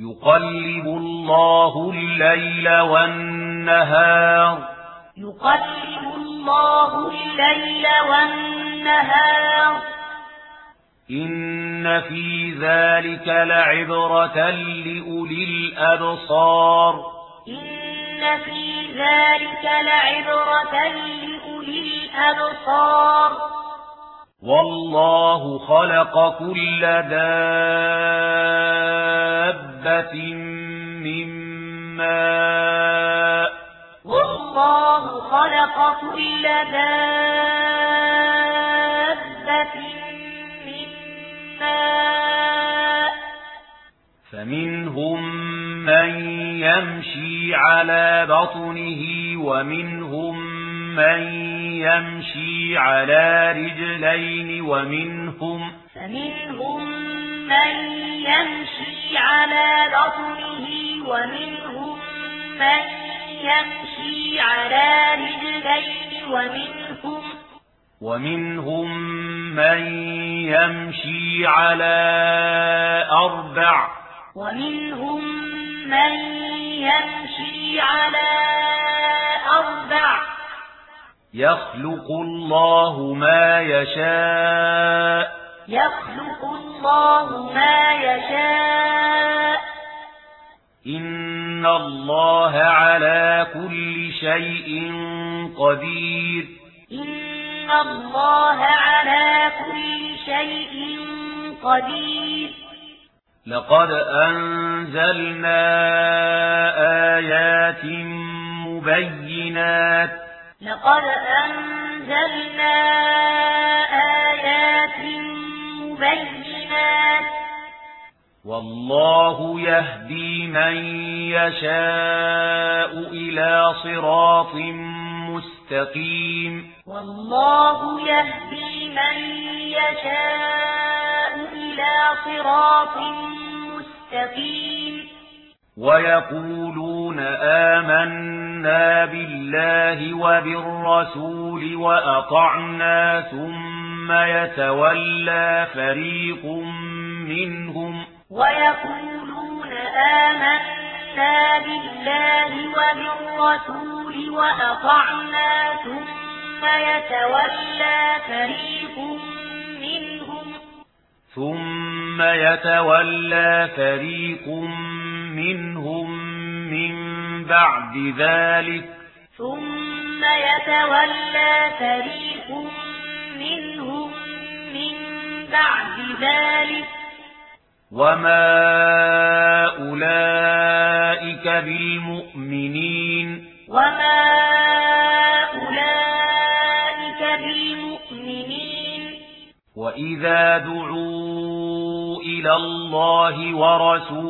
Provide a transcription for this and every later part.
يقلب الله الليل والنهار. يقلب الله الليل والنهار. إن في ذلك لعبرة لأولي الأبصار. إن في ذلك لعبرة لأولي الأبصار. والله خلق كل دابة من ماء. والله خلق كل دابة من ماء. فمنهم من يمشي على بطنه ومنهم مَن يَمْشِي عَلَى رِجْلَيْنِ وَمِنْهُمْ فَمِنْهُمْ مَن يَمْشِي عَلَى بَطْنِهِ وَمِنْهُمْ مَن يَمْشِي عَلَى رِجْلَيْنِ وَمِنْهُمْ وَمِنْهُمْ مَن يَمْشِي عَلَى أَرْبَعٍ وَمِنْهُمْ مَن يَمْشِي عَلَى أَرْبَعٍ يخلق الله ما يشاء. يخلق الله ما يشاء. إن الله على كل شيء قدير. إن الله على كل شيء قدير. لقد أنزلنا آيات مبينات لقد أنزلنا آيات مبينات. والله يهدي من يشاء إلى صراط مستقيم. والله يهدي من يشاء إلى صراط مستقيم. وَيَقُولُونَ آمَنَّا بِاللَّهِ وَبِالرَّسُولِ وَأَطَعْنَا ثُمَّ يَتَوَلَّى فَرِيقٌ مِنْهُمْ وَيَقُولُونَ آمَنَّا بِاللَّهِ وَبِالرَّسُولِ وَأَطَعْنَا ثُمَّ يَتَوَلَّى فَرِيقٌ مِنْهُمْ ثُمَّ يَتَوَلَّى فَرِيقٌ منهم من بعد ذلك. ثم يتولى فريق منهم من بعد ذلك. وما أولئك بالمؤمنين. وما أولئك بالمؤمنين. وإذا دعوا إلى الله ورسوله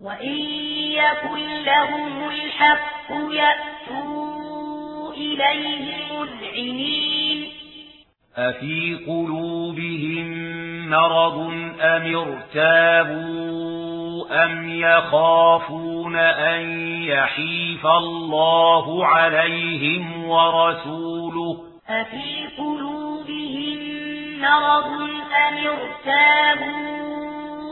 وَإِن يَكُن لَّهُمُ الْحَقُّ يَأْتُوا إِلَيْهِ أَفِي قُلُوبِهِم مَّرَضٌ أَمِ ارْتَابُوا أَمْ يَخَافُونَ أَن يَحِيفَ اللَّهُ عَلَيْهِمْ وَرَسُولُهُ أَفِي قُلُوبِهِم مَّرَضٌ أَمِ ارْتَابُوا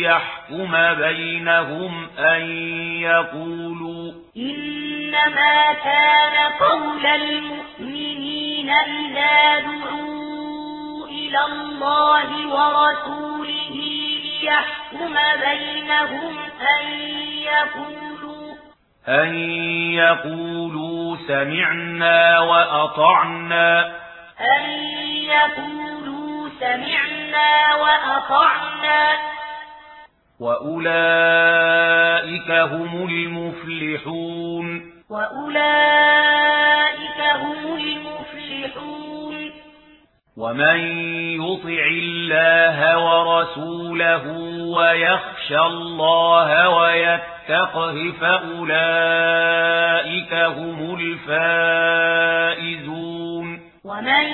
ليحكم بينهم أن يقولوا إنما كان قول المؤمنين إذا دعوا إلى الله ورسوله ليحكم بينهم أن يقولوا أن يقولوا سمعنا وأطعنا أن يقولوا سمعنا وأطعنا وأولئك هم المفلحون وأولئك هم المفلحون ومن يطع الله ورسوله ويخشى الله ويتقه فأولئك هم الفائزون ومن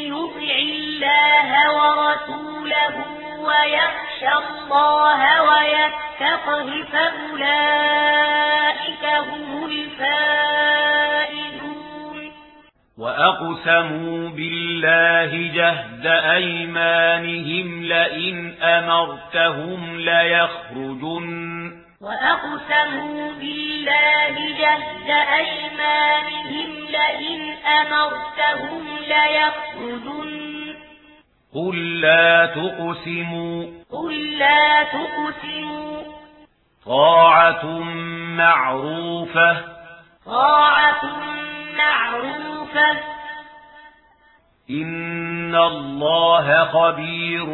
يطع الله ورسوله ويخشى يخشى الله ويتقه فأولئك هم وأقسموا بالله جهد أيمانهم لئن أمرتهم ليخرجن. وأقسموا بالله جهد أيمانهم لئن أمرتهم ليخرجن. قل لا تقسموا قل لا تقسموا طاعة معروفة طاعة معروفة إن الله خبير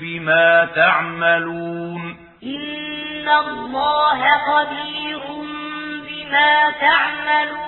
بما تعملون إن الله خبير بما تعملون